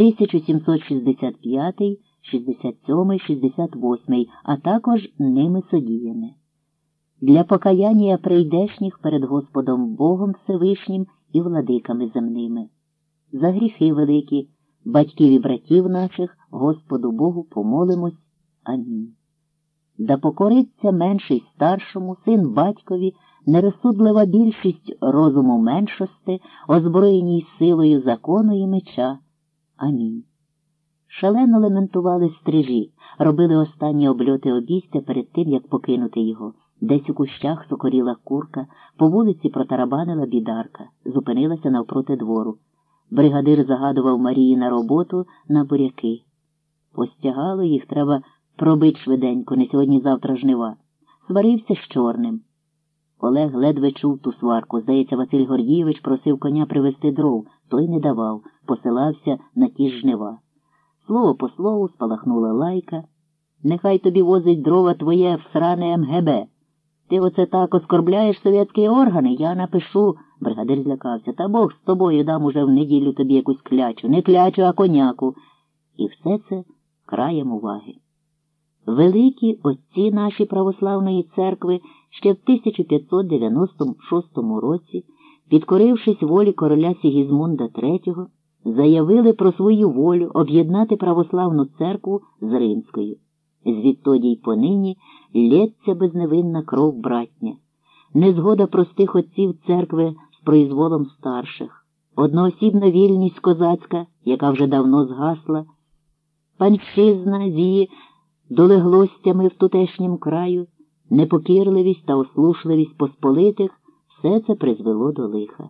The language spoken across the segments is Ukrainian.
1765, 67, 68, а також ними содіяне. Для покаяння прийдешніх перед Господом Богом Всевишнім і владиками земними. За гріхи великі, батьків і братів наших, Господу Богу помолимось. Амінь. Да покориться менший старшому, син батькові, нерозсудлива більшість розуму меншости, озброєній силою закону і меча. Амінь. Шалено лементували стрижі, робили останні обльоти обійстя перед тим, як покинути його. Десь у кущах сокоріла курка, по вулиці протарабанила бідарка, зупинилася навпроти двору. Бригадир загадував Марії на роботу на буряки. Постягало їх треба пробить швиденько, не сьогодні-завтра жнива. Сварився з чорним. Олег ледве чув ту сварку. Здається, Василь Гордійович просив коня привезти дров, той не давав, посилався на ті жнива. Слово по слову спалахнула лайка. Нехай тобі возить дрова твоє всране МГБ. Ти оце так оскорбляєш совєтські органи, я напишу. Бригадир злякався. Та Бог з тобою дам уже в неділю тобі якусь клячу, не клячу, а коняку. І все це краєм уваги. Великі отці наші православної церкви ще в 1596 році, підкорившись волі короля Сігізмунда III, заявили про свою волю об'єднати православну церкву з римською. Звідтоді й понині лється безневинна кров братня, незгода простих отців церкви з произволом старших, одноосібна вільність козацька, яка вже давно згасла, панщизна зії долеглостями в тутешнім краю, непокірливість та ослушливість посполитих все це призвело до лиха.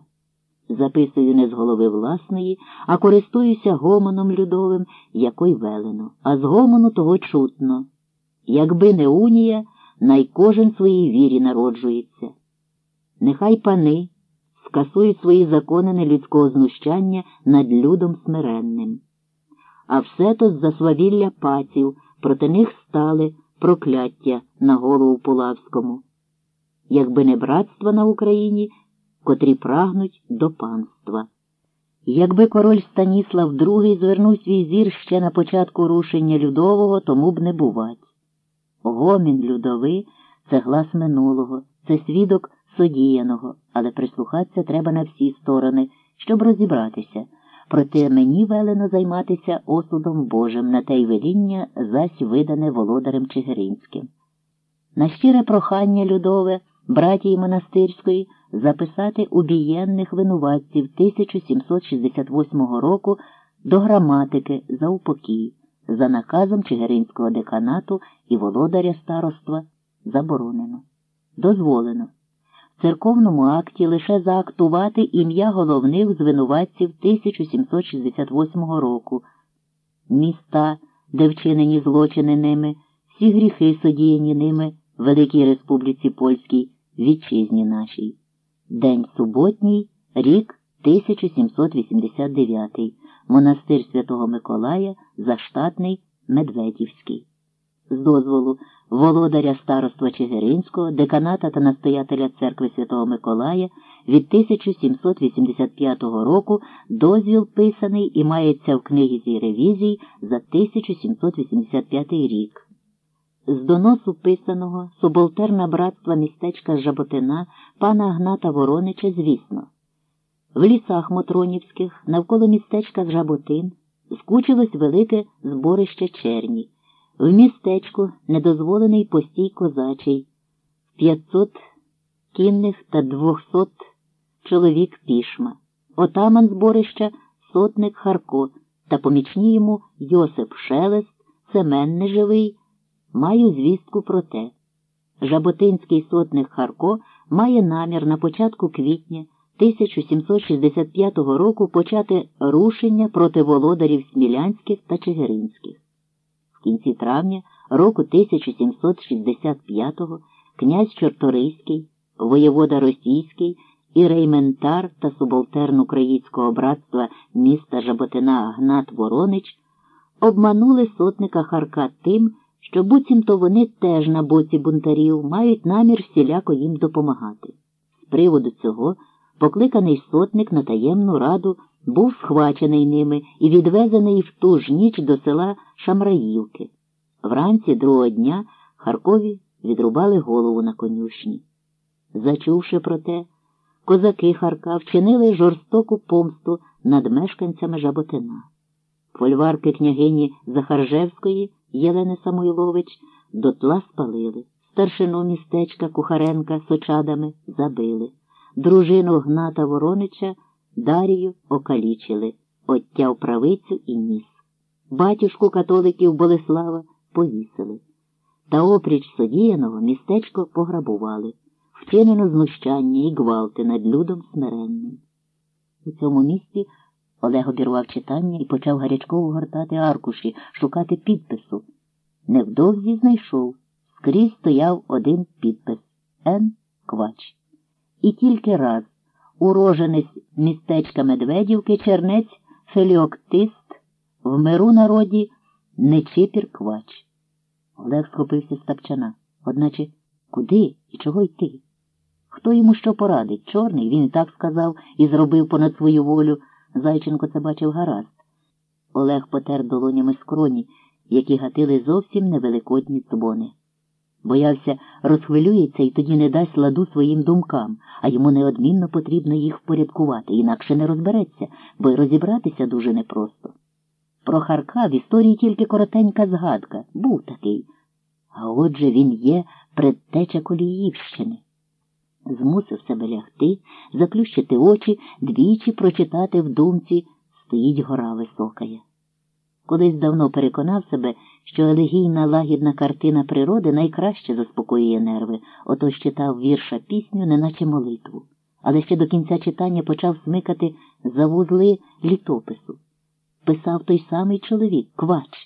Записую не з голови власної, а користуюся гомоном людовим, якой велено, а з гомону того чутно. Якби не унія, най кожен своїй вірі народжується. Нехай пани скасують свої закони нелюдського знущання над людом смиренним. А все то з-за свавілля паців, проти них стали прокляття на голову Пулавському. Якби не братство на Україні, котрі прагнуть до панства. Якби король Станіслав II звернув свій зір ще на початку рушення людового, тому б не бувать. Гомін людовий це глас минулого, це свідок содіяного, але прислухатися треба на всі сторони, щоб розібратися. Проте мені велено займатися осудом Божим на те й веління зась видане володарем Чигиринським. На щире прохання людове братії монастирської записати убієнних винуватців 1768 року до граматики за упокій, за наказом Чигиринського деканату і володаря староства заборонено. Дозволено в церковному акті лише заактувати ім'я головних звинуватців 1768 року, міста, де вчинені злочини ними, всі гріхи содіяні ними Великій Республіці Польській, вітчизні нашій. День суботній, рік 1789, монастир Святого Миколая, заштатний Медведівський. З дозволу володаря староства Чигиринського, деканата та настоятеля церкви Святого Миколая від 1785 року дозвіл писаний і мається в книзі ревізій за 1785 рік. З доносу писаного суболтерна братства містечка Жаботина пана Гната Воронича, звісно. В лісах Мотронівських навколо містечка Жаботин скучилось велике зборище черні. В містечку недозволений постій козачий, 500 кінних та 200 чоловік пішма, отаман зборища сотник Харко та помічні йому Йосип Шелест, Семен Неживий, маю звістку про те. Жаботинський сотник Харко має намір на початку квітня 1765 року почати рушення проти володарів Смілянських та Чигиринських. В кінці травня року 1765-го князь Чорторийський, воєвода Російський і рейментар та суболтерн Українського братства міста Жаботина Гнат Воронич обманули сотника Харка тим, що буцімто вони теж на боці бунтарів мають намір всіляко їм допомагати. З приводу цього покликаний сотник на таємну раду, був схвачений ними і відвезений в ту ж ніч до села Шамраївки. Вранці другого дня Харкові відрубали голову на конюшні. Зачувши про те, козаки Харка вчинили жорстоку помсту над мешканцями Жаботина. Фольварки княгині Захаржевської Єлени Самойлович дотла спалили, старшину містечка Кухаренка з очадами забили, дружину Гната Воронича Дарію окалічили, оттяв правицю і ніс. Батюшку католиків Болеслава повісили. Та опріч содіяного містечко пограбували, вчинено знущання і гвалти над людом смиренним. У цьому місці Олег обірвав читання і почав гарячково гортати аркуші, шукати підпису. Невдовзі знайшов. Скрізь стояв один підпис Н. Квач. І тільки раз уроженець містечка Медведівки чернець Феліоктист в миру народі Нечипір Квач. Олег схопився з тапчана. Одначе куди і чого йти? Хто йому що порадить? Чорний, він так сказав і зробив понад свою волю. Зайченко це бачив гаразд. Олег потер долонями скроні, які гатили зовсім невеликодні цбони. Боявся, розхвилюється і тоді не дасть ладу своїм думкам, а йому неодмінно потрібно їх впорядкувати, інакше не розбереться, бо й розібратися дуже непросто. Про Харка в історії тільки коротенька згадка. Був такий. А отже він є предтеча Коліївщини. Змусив себе лягти, заплющити очі, двічі прочитати в думці стоїть гора високая. Колись давно переконав себе, що елегійна лагідна картина природи найкраще заспокоює нерви, отож читав вірша пісню, неначе молитву, але ще до кінця читання почав смикати за вузли літопису. Писав той самий чоловік, квач.